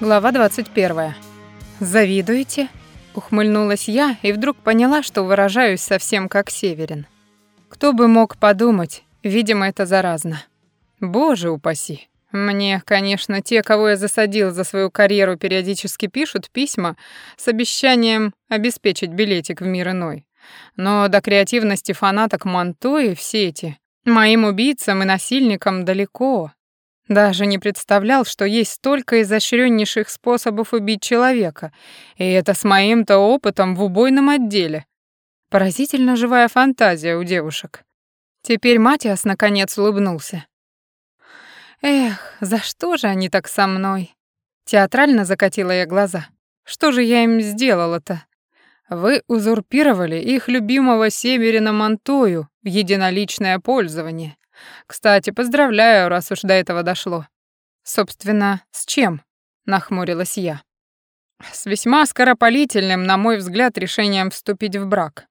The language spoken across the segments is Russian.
Глава 21. «Завидуете?» — ухмыльнулась я и вдруг поняла, что выражаюсь совсем как Северин. Кто бы мог подумать, видимо, это заразно. Боже упаси. Мне, конечно, те, кого я засадил за свою карьеру, периодически пишут письма с обещанием обеспечить билетик в мир иной. Но до креативности фанаток Монтои все эти моим убийцам и насильникам далеко. Даже не представлял, что есть столько изощреннейших способов убить человека, и это с моим-то опытом в убойном отделе. Поразительно живая фантазия у девушек. Теперь Матиас наконец улыбнулся. Эх, за что же они так со мной? Театрально закатила я глаза. Что же я им сделала-то? Вы узурпировали их любимого Северина Монтою в единоличное пользование. Кстати, поздравляю, раз уж до этого дошло. Собственно, с чем? Нахмурилась я. С весьма скоропалительным, на мой взгляд, решением вступить в брак.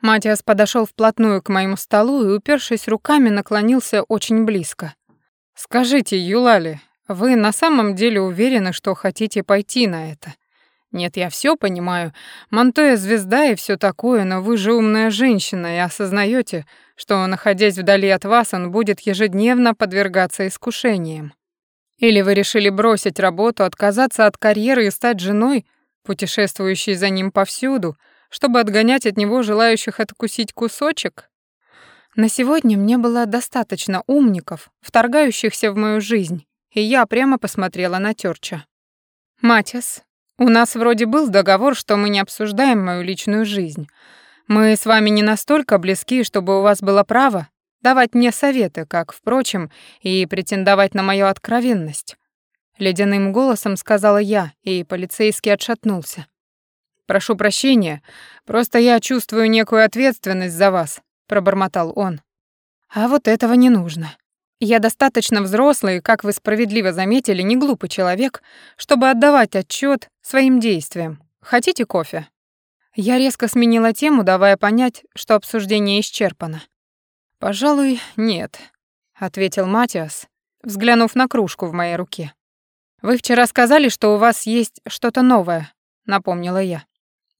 Матиас подошел вплотную к моему столу и, упершись руками, наклонился очень близко. «Скажите, Юлали, вы на самом деле уверены, что хотите пойти на это? Нет, я все понимаю. Монтоя звезда и все такое, но вы же умная женщина и осознаете, что, находясь вдали от вас, он будет ежедневно подвергаться искушениям. Или вы решили бросить работу, отказаться от карьеры и стать женой, путешествующей за ним повсюду, чтобы отгонять от него желающих откусить кусочек? На сегодня мне было достаточно умников, вторгающихся в мою жизнь, и я прямо посмотрела на Тёрча. «Матис, у нас вроде был договор, что мы не обсуждаем мою личную жизнь. Мы с вами не настолько близки, чтобы у вас было право давать мне советы, как, впрочем, и претендовать на мою откровенность. Ледяным голосом сказала я, и полицейский отшатнулся. «Прошу прощения, просто я чувствую некую ответственность за вас», — пробормотал он. «А вот этого не нужно. Я достаточно взрослый, как вы справедливо заметили, не глупый человек, чтобы отдавать отчет своим действиям. Хотите кофе? Я резко сменила тему, давая понять, что обсуждение исчерпано. Пожалуй, нет, ответил Матиас, взглянув на кружку в моей руке. Вы вчера сказали, что у вас есть что-то новое, напомнила я.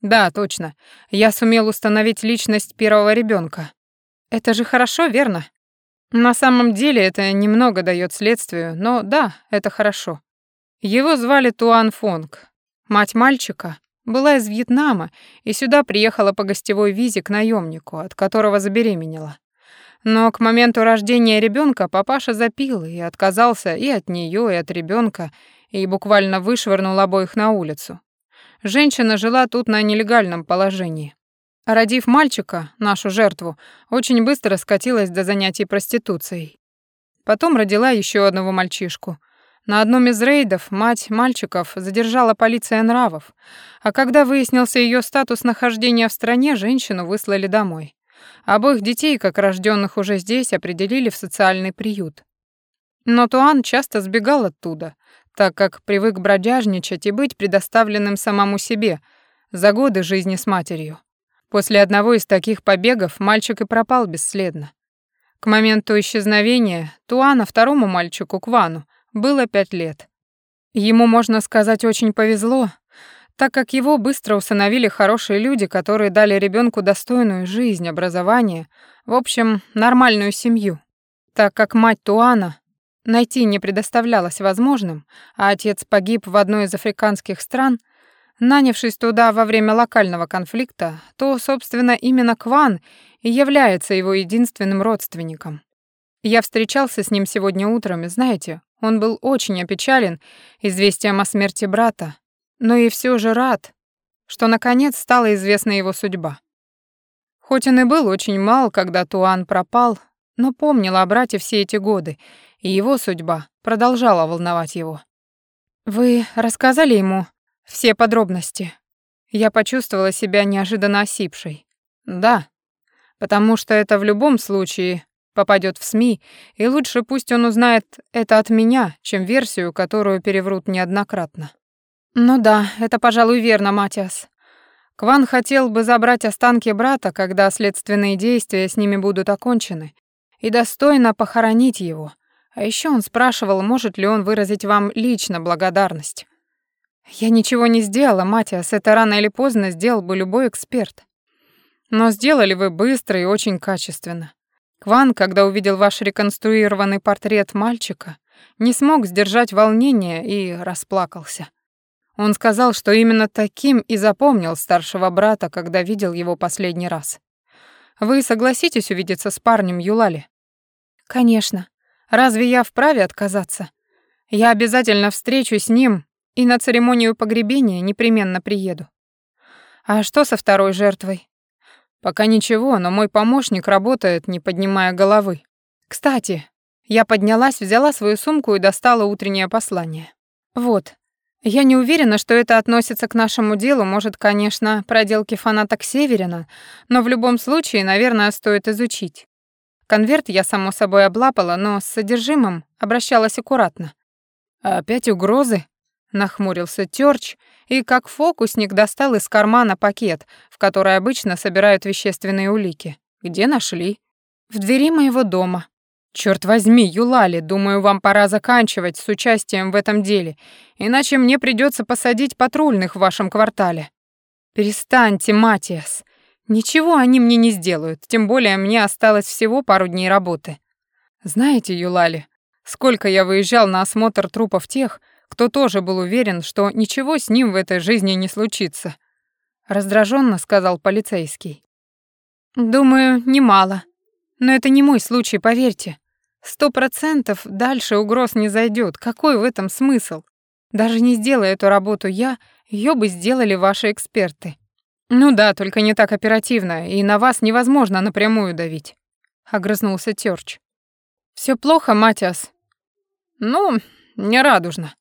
Да, точно. Я сумел установить личность первого ребенка. Это же хорошо, верно? На самом деле это немного дает следствию, но да, это хорошо. Его звали Туан Фонг. Мать мальчика была из Вьетнама и сюда приехала по гостевой визе к наемнику, от которого забеременела. Но к моменту рождения ребенка папаша запил и отказался и от нее, и от ребенка, и буквально вышвырнул обоих на улицу. Женщина жила тут на нелегальном положении. Родив мальчика, нашу жертву, очень быстро скатилась до занятий проституцией. Потом родила еще одного мальчишку. На одном из рейдов мать мальчиков задержала полиция нравов, а когда выяснился ее статус нахождения в стране, женщину выслали домой. Обоих детей, как рожденных уже здесь, определили в социальный приют. Но Туан часто сбегал оттуда, так как привык бродяжничать и быть предоставленным самому себе за годы жизни с матерью. После одного из таких побегов мальчик и пропал бесследно. К моменту исчезновения Туана второму мальчику, Квану, было пять лет. Ему, можно сказать, очень повезло, так как его быстро усыновили хорошие люди, которые дали ребенку достойную жизнь, образование, в общем, нормальную семью. Так как мать Туана найти не предоставлялось возможным, а отец погиб в одной из африканских стран — Нанявшись туда во время локального конфликта, то, собственно, именно Кван и является его единственным родственником. Я встречался с ним сегодня утром, и знаете, он был очень опечален известием о смерти брата, но и все же рад, что наконец стала известна его судьба. Хоть он и был очень мал, когда Туан пропал, но помнил о брате все эти годы, и его судьба продолжала волновать его. «Вы рассказали ему все подробности. Я почувствовала себя неожиданно осипшей. Да, потому что это в любом случае попадет в СМИ, и лучше пусть он узнает это от меня, чем версию, которую переврут неоднократно. Ну да, это, пожалуй, верно, Матиас. Кван хотел бы забрать останки брата, когда следственные действия с ними будут окончены, и достойно похоронить его. А еще он спрашивал, может ли он выразить вам лично благодарность. Я ничего не сделала, Матиас, это рано или поздно сделал бы любой эксперт. Но сделали вы быстро и очень качественно. Кван, когда увидел ваш реконструированный портрет мальчика, не смог сдержать волнение и расплакался. Он сказал, что именно таким и запомнил старшего брата, когда видел его последний раз. Вы согласитесь увидеться с парнем Юлали? Конечно. Разве я вправе отказаться? Я обязательно встречусь с ним и на церемонию погребения непременно приеду. А что со второй жертвой? Пока ничего, но мой помощник работает, не поднимая головы. Кстати, я поднялась, взяла свою сумку и достала утреннее послание. Вот. Я не уверена, что это относится к нашему делу, может, конечно, проделки фанаток Северина, но в любом случае, наверное, стоит изучить. Конверт я, само собой, облапала, но с содержимым обращалась аккуратно. «Опять угрозы?» — нахмурился Тёрч и, как фокусник, достал из кармана пакет, в который обычно собирают вещественные улики. «Где нашли?» «В двери моего дома». «Чёрт возьми, Юлали, думаю, вам пора заканчивать с участием в этом деле, иначе мне придётся посадить патрульных в вашем квартале». «Перестаньте, Матиас. Ничего они мне не сделают, тем более мне осталось всего пару дней работы. Знаете, Юлали, сколько я выезжал на осмотр трупов тех, кто тоже был уверен, что ничего с ним в этой жизни не случится. Раздраженно сказал полицейский. Думаю, немало. Но это не мой случай, поверьте. Сто процентов дальше угроз не зайдет. Какой в этом смысл? Даже не сделая эту работу я, ее бы сделали ваши эксперты. Ну да, только не так оперативно, и на вас невозможно напрямую давить, огрызнулся Тёрч. Все плохо, Матиас. Ну, не радужно.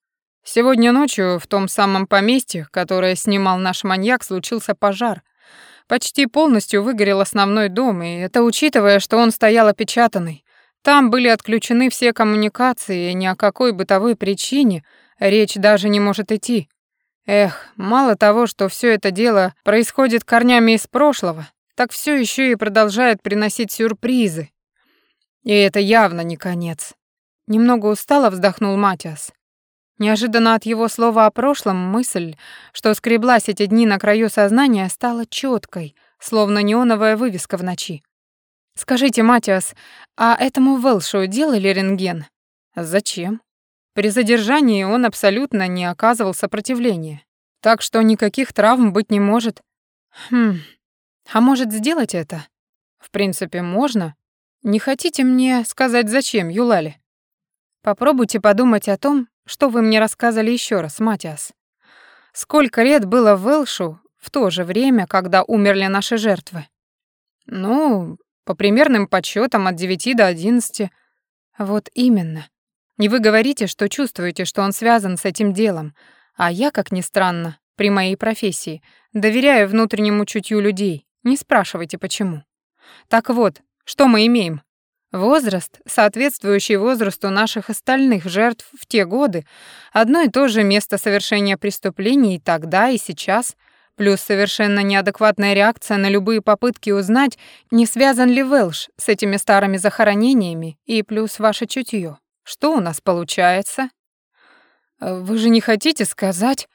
Сегодня ночью в том самом поместье, которое снимал наш маньяк, случился пожар. Почти полностью выгорел основной дом, и это учитывая, что он стоял опечатанный. Там были отключены все коммуникации, и ни о какой бытовой причине речь даже не может идти. Эх, мало того, что все это дело происходит корнями из прошлого, так все еще и продолжает приносить сюрпризы. И это явно не конец. Немного устало вздохнул Матиас. Неожиданно от его слова о прошлом мысль, что скреблась эти дни на краю сознания, стала четкой, словно неоновая вывеска в ночи. «Скажите, Матиас, а этому Вэлшу делали рентген?» «Зачем?» При задержании он абсолютно не оказывал сопротивления, так что никаких травм быть не может. Хм, а может сделать это? В принципе, можно. Не хотите мне сказать, зачем, Юлали? Попробуйте подумать о том, что вы мне рассказали еще раз, Матиас. Сколько лет было в Элшу в то же время, когда умерли наши жертвы? Ну, по примерным подсчетам от 9 до 11. Вот именно. Не вы говорите, что чувствуете, что он связан с этим делом, а я, как ни странно, при моей профессии, доверяю внутреннему чутью людей. Не спрашивайте, почему. Так вот, что мы имеем? Возраст, соответствующий возрасту наших остальных жертв в те годы, одно и то же место совершения преступлений и тогда, и сейчас, плюс совершенно неадекватная реакция на любые попытки узнать, не связан ли Велш с этими старыми захоронениями, и плюс ваше чутье. Что у нас получается? Э, вы же не хотите сказать,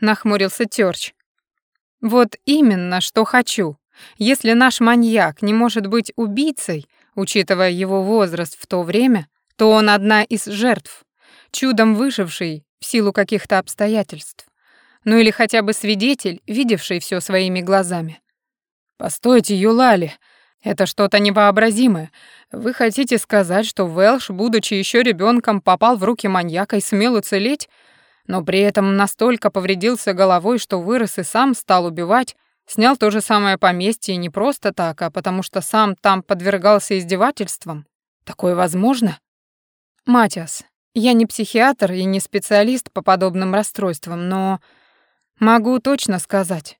нахмурился Тёрч. Вот именно, что хочу. Если наш маньяк не может быть убийцей, учитывая его возраст в то время, то он одна из жертв, чудом выживший в силу каких-то обстоятельств. Ну или хотя бы свидетель, видевший все своими глазами. «Постойте, Юлали, это что-то невообразимое. Вы хотите сказать, что Вэлш, будучи еще ребенком, попал в руки маньяка и смел уцелеть, но при этом настолько повредился головой, что вырос и сам стал убивать, снял то же самое поместье не просто так, а потому что сам там подвергался издевательствам? Такое возможно? Матиас, я не психиатр и не специалист по подобным расстройствам, но могу точно сказать,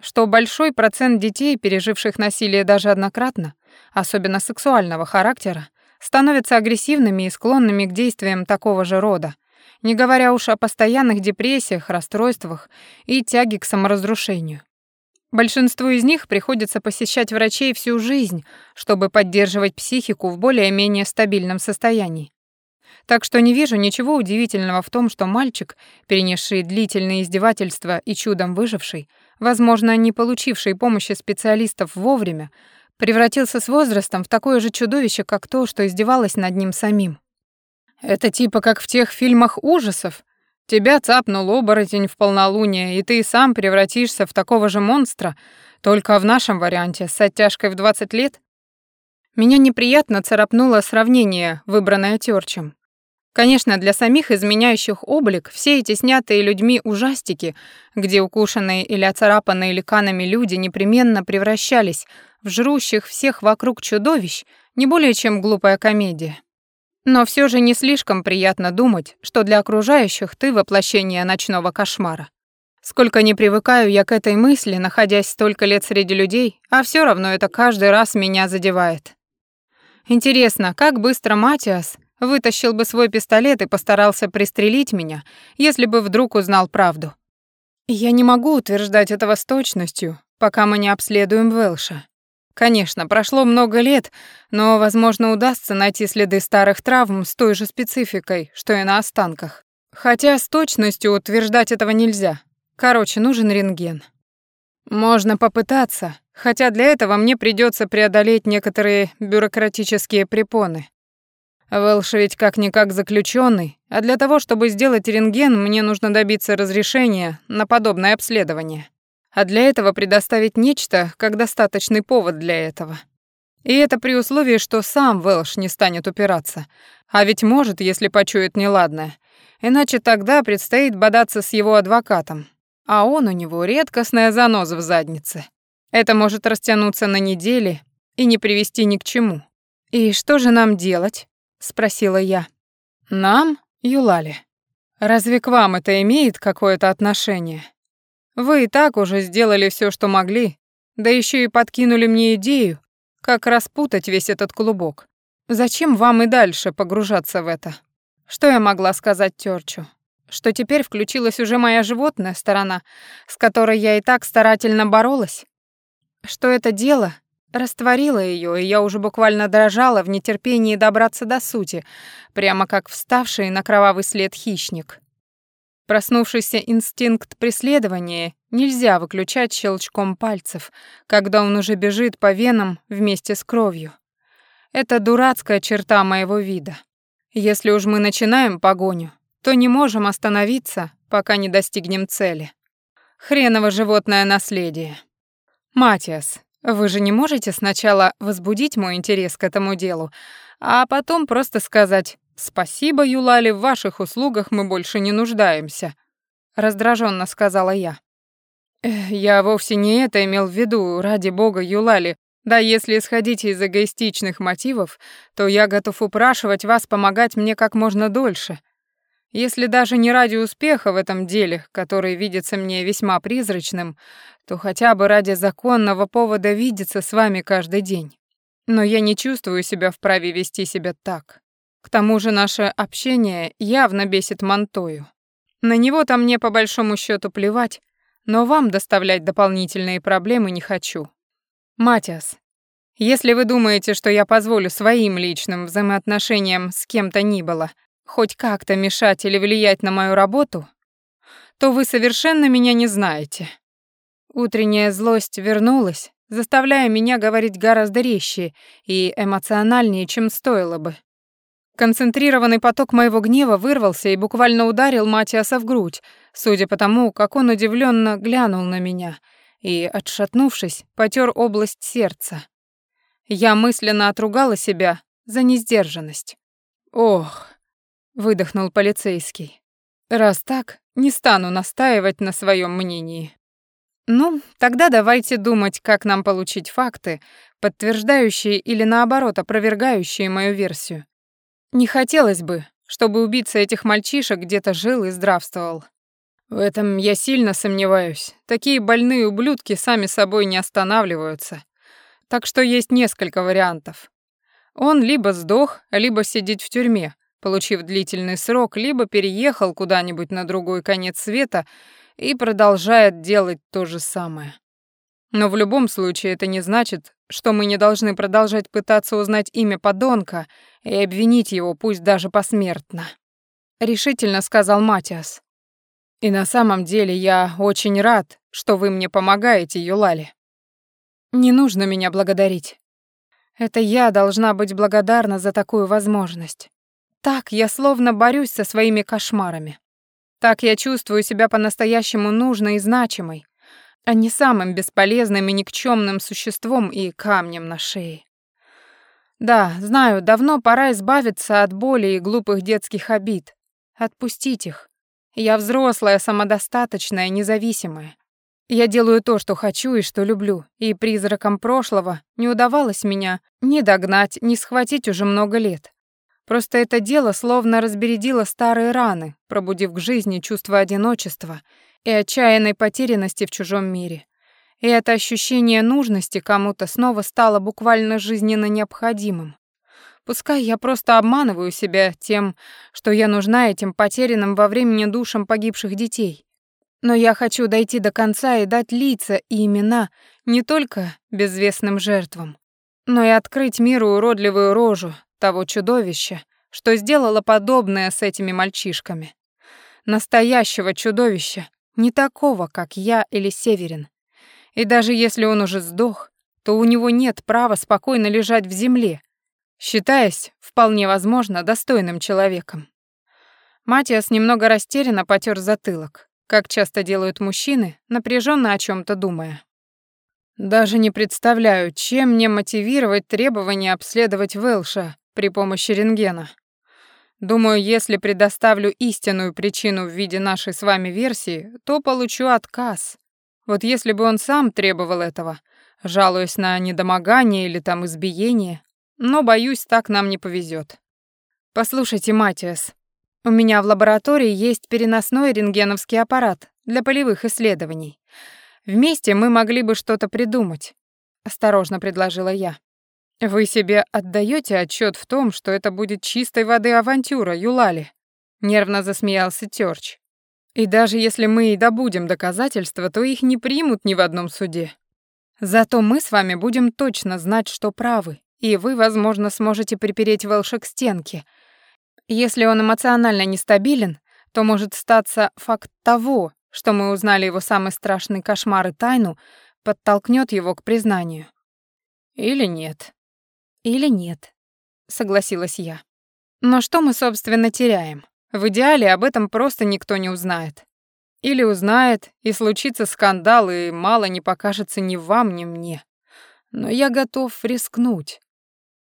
что большой процент детей, переживших насилие даже однократно, особенно сексуального характера, становятся агрессивными и склонными к действиям такого же рода, не говоря уж о постоянных депрессиях, расстройствах и тяге к саморазрушению. Большинству из них приходится посещать врачей всю жизнь, чтобы поддерживать психику в более-менее стабильном состоянии. Так что не вижу ничего удивительного в том, что мальчик, перенесший длительные издевательства и чудом выживший, возможно, не получивший помощи специалистов вовремя, превратился с возрастом в такое же чудовище, как то, что издевалось над ним самим. Это типа как в тех фильмах ужасов. Тебя цапнул оборотень в полнолуние, и ты сам превратишься в такого же монстра, только в нашем варианте, с оттяжкой в 20 лет. Меня неприятно царапнуло сравнение, выбранное Тёрчем. Конечно, для самих изменяющих облик все эти снятые людьми ужастики, где укушенные или оцарапанные ликанами люди непременно превращались в жрущих всех вокруг чудовищ, не более чем глупая комедия. Но все же не слишком приятно думать, что для окружающих ты воплощение ночного кошмара. Сколько не привыкаю я к этой мысли, находясь столько лет среди людей, а все равно это каждый раз меня задевает. Интересно, как быстро Матиас вытащил бы свой пистолет и постарался пристрелить меня, если бы вдруг узнал правду. Я не могу утверждать этого с точностью, пока мы не обследуем Велша. Конечно, прошло много лет, но, возможно, удастся найти следы старых травм с той же спецификой, что и на останках. Хотя с точностью утверждать этого нельзя. Короче, нужен рентген. Можно попытаться, хотя для этого мне придется преодолеть некоторые бюрократические препоны. Вэлш ведь как-никак заключенный, а для того, чтобы сделать рентген, мне нужно добиться разрешения на подобное обследование. А для этого предоставить нечто, как достаточный повод для этого. И это при условии, что сам Вэлш не станет упираться. А ведь может, если почует неладное. Иначе тогда предстоит бодаться с его адвокатом. А он у него редкостная заноза в заднице. Это может растянуться на недели и не привести ни к чему. И что же нам делать? спросила я. Нам, Юлали. Разве к вам это имеет какое-то отношение? Вы и так уже сделали все, что могли, да еще и подкинули мне идею, как распутать весь этот клубок. Зачем вам и дальше погружаться в это? Что я могла сказать Тёрчу? Что теперь включилась уже моя животная сторона, с которой я и так старательно боролась? Что это дело Растворила ее, и я уже буквально дрожала в нетерпении добраться до сути, прямо как вставший на кровавый след хищник. Проснувшийся инстинкт преследования нельзя выключать щелчком пальцев, когда он уже бежит по венам вместе с кровью. Это дурацкая черта моего вида. Если уж мы начинаем погоню, то не можем остановиться, пока не достигнем цели. Хреново животное наследие. Матиас, вы же не можете сначала возбудить мой интерес к этому делу, а потом просто сказать «Спасибо, Юлали, в ваших услугах мы больше не нуждаемся», — раздраженно сказала я. «Я вовсе не это имел в виду, ради бога, Юлали. Да если исходить из эгоистичных мотивов, то я готов упрашивать вас помогать мне как можно дольше. Если даже не ради успеха в этом деле, который видится мне весьма призрачным, то хотя бы ради законного повода видеться с вами каждый день. Но я не чувствую себя вправе вести себя так. К тому же наше общение явно бесит Монтою. На него-то мне по большому счету плевать, но вам доставлять дополнительные проблемы не хочу. Матиас, если вы думаете, что я позволю своим личным взаимоотношениям с кем-то ни было хоть как-то мешать или влиять на мою работу, то вы совершенно меня не знаете. Утренняя злость вернулась, заставляя меня говорить гораздо резче и эмоциональнее, чем стоило бы. Концентрированный поток моего гнева вырвался и буквально ударил Матиаса в грудь, судя по тому, как он удивленно глянул на меня и, отшатнувшись, потер область сердца. Я мысленно отругала себя за несдержанность. «Ох», — выдохнул полицейский. «Раз так, не стану настаивать на своем мнении». Ну, тогда давайте думать, как нам получить факты, подтверждающие или наоборот опровергающие мою версию. Не хотелось бы, чтобы убийца этих мальчишек где-то жил и здравствовал. В этом я сильно сомневаюсь. Такие больные ублюдки сами собой не останавливаются. Так что есть несколько вариантов. Он либо сдох, либо сидит в тюрьме, получив длительный срок, либо переехал куда-нибудь на другой конец света и продолжает делать то же самое. Но в любом случае это не значит, что мы не должны продолжать пытаться узнать имя подонка и обвинить его, пусть даже посмертно. Решительно сказал Матиас. И на самом деле я очень рад, что вы мне помогаете, Юлали. Не нужно меня благодарить. Это я должна быть благодарна за такую возможность. Так я словно борюсь со своими кошмарами. Так я чувствую себя по-настоящему нужной и значимой, а не самым бесполезным и никчемным существом и камнем на шее. Да, знаю, давно пора избавиться от боли и глупых детских обид. Отпустить их. Я взрослая, самодостаточная, независимая. Я делаю то, что хочу и что люблю, и призракам прошлого не удавалось меня ни догнать, ни схватить уже много лет. Просто это дело словно разбередило старые раны, пробудив к жизни чувство одиночества и отчаянной потерянности в чужом мире. И это ощущение нужности кому-то снова стало буквально жизненно необходимым. Пускай я просто обманываю себя тем, что я нужна этим потерянным во времени душам погибших детей. Но я хочу дойти до конца и дать лица и имена не только безвестным жертвам, но и открыть миру уродливую рожу того чудовища, что сделало подобное с этими мальчишками. Настоящего чудовища, не такого, как я или Северин. И даже если он уже сдох, то у него нет права спокойно лежать в земле, считаясь, вполне возможно, достойным человеком. Матиас немного растерянно потер затылок как часто делают мужчины, напряженно о чем то думая. Даже не представляю, чем мне мотивировать требование обследовать Вэлша при помощи рентгена. Думаю, если предоставлю истинную причину в виде нашей с вами версии, то получу отказ. Вот если бы он сам требовал этого, жалуясь на недомогание или там избиение, но, боюсь, так нам не повезет. Послушайте, Матиас, у меня в лаборатории есть переносной рентгеновский аппарат для полевых исследований. Вместе мы могли бы что-то придумать, осторожно предложила я. Вы себе отдаете отчет в том, что это будет чистой воды авантюра, Юлали? Нервно засмеялся Тёрч. И даже если мы и добудем доказательства, то их не примут ни в одном суде. Зато мы с вами будем точно знать, что правы, и вы, возможно, сможете припереть Вэлша к если он эмоционально нестабилен, то может статься факт того, что мы узнали его самый страшный кошмар и тайну, подтолкнет его к признанию. Или нет. Или нет, согласилась я. Но что мы, собственно, теряем? В идеале об этом просто никто не узнает. Или узнает, и случится скандал, и мало не покажется ни вам, ни мне. Но я готов рискнуть.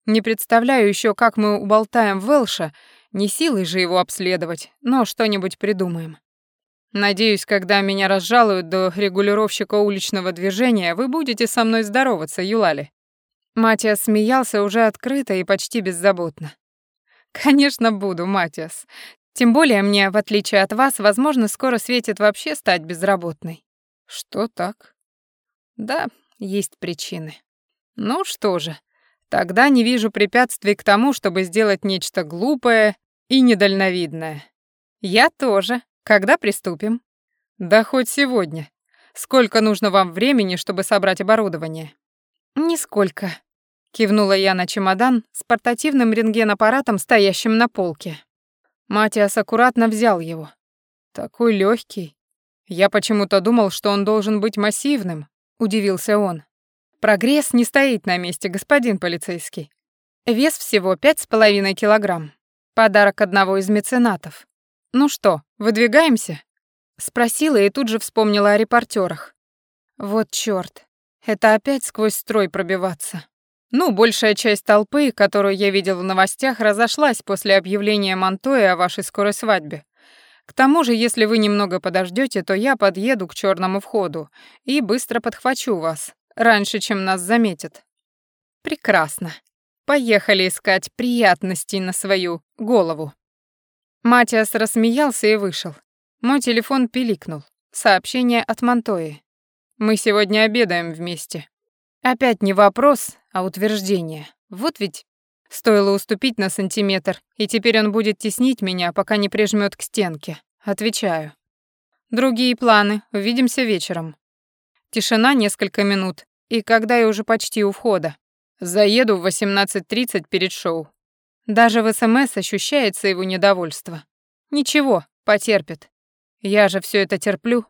Не представляю еще, как мы уболтаем Велша не силой же его обследовать, но что-нибудь придумаем. Надеюсь, когда меня разжалуют до регулировщика уличного движения, вы будете со мной здороваться, Юлали. Матиас смеялся уже открыто и почти беззаботно. Конечно, буду, Матиас. Тем более мне, в отличие от вас, возможно, скоро светит вообще стать безработной. Что так? Да, есть причины. Ну что же, тогда не вижу препятствий к тому, чтобы сделать нечто глупое и недальновидная. Я тоже. Когда приступим? Да хоть сегодня. Сколько нужно вам времени, чтобы собрать оборудование? Нисколько. Кивнула я на чемодан с портативным рентгенаппаратом, стоящим на полке. Матиас аккуратно взял его. Такой легкий. Я почему-то думал, что он должен быть массивным, удивился он. Прогресс не стоит на месте, господин полицейский. Вес всего пять с половиной килограмм. Подарок одного из меценатов. «Ну что, выдвигаемся?» Спросила и тут же вспомнила о репортерах. Вот чёрт, это опять сквозь строй пробиваться. Ну, большая часть толпы, которую я видел в новостях, разошлась после объявления Монтоя о вашей скорой свадьбе. К тому же, если вы немного подождете, то я подъеду к черному входу и быстро подхвачу вас, раньше, чем нас заметят. Прекрасно. Поехали искать приятностей на свою голову. Матиас рассмеялся и вышел. Мой телефон пиликнул. Сообщение от Монтои. Мы сегодня обедаем вместе. Опять не вопрос, а утверждение. Вот ведь стоило уступить на сантиметр, и теперь он будет теснить меня, пока не прижмёт к стенке. Отвечаю. Другие планы. Увидимся вечером. Тишина несколько минут, И когда я уже почти у входа. Заеду в 18.30 перед шоу. Даже в СМС ощущается его недовольство. Ничего, потерпит. Я же все это терплю.